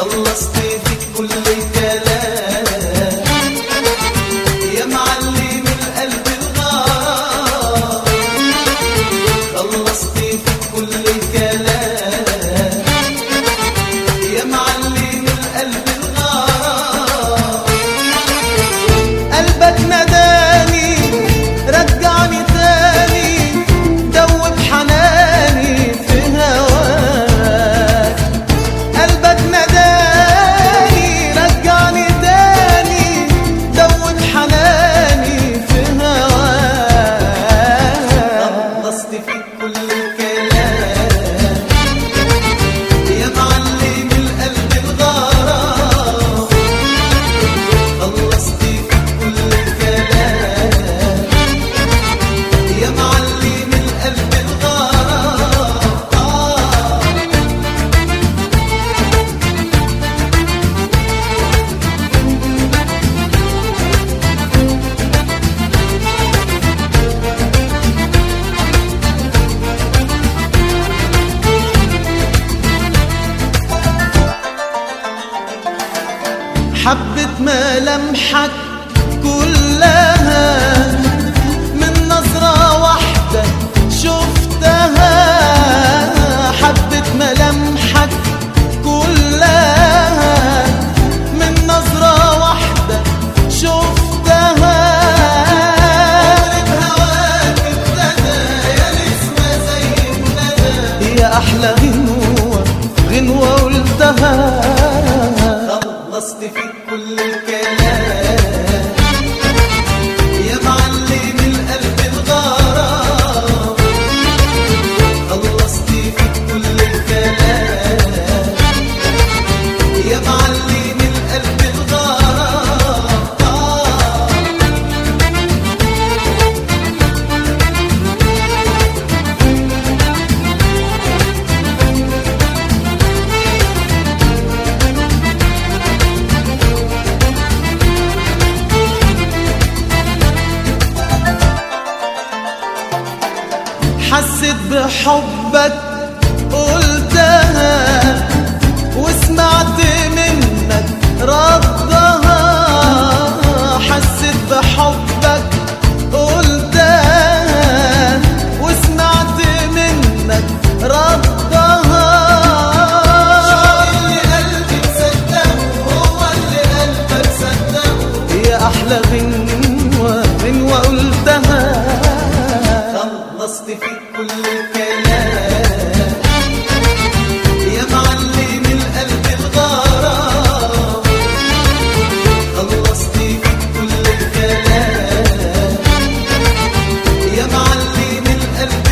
خلصت فيك كل الكلام. ملامحك كلها من نظرة واحدة شفتها. حبت ملامحك كلها من نظرة واحدة شفتها. هواك ابتدى يا نسمة زي الندى يا أحلى غنوة غنوة قلتها. خلصت فيك كل الكلام. حسيت بحبك قلتها وسمعت منك ردها. حسيت بحبك قلتها وسمعت منك ردها. اللي قلبي مصدقه هو اللي قلبك صدقه يا أحلى غنوة غنوة قلتها. خلصت فيك كل الكلام يا معلم القلب الغرام خلصت فيك كل يا معلم القلب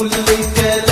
كل الكلام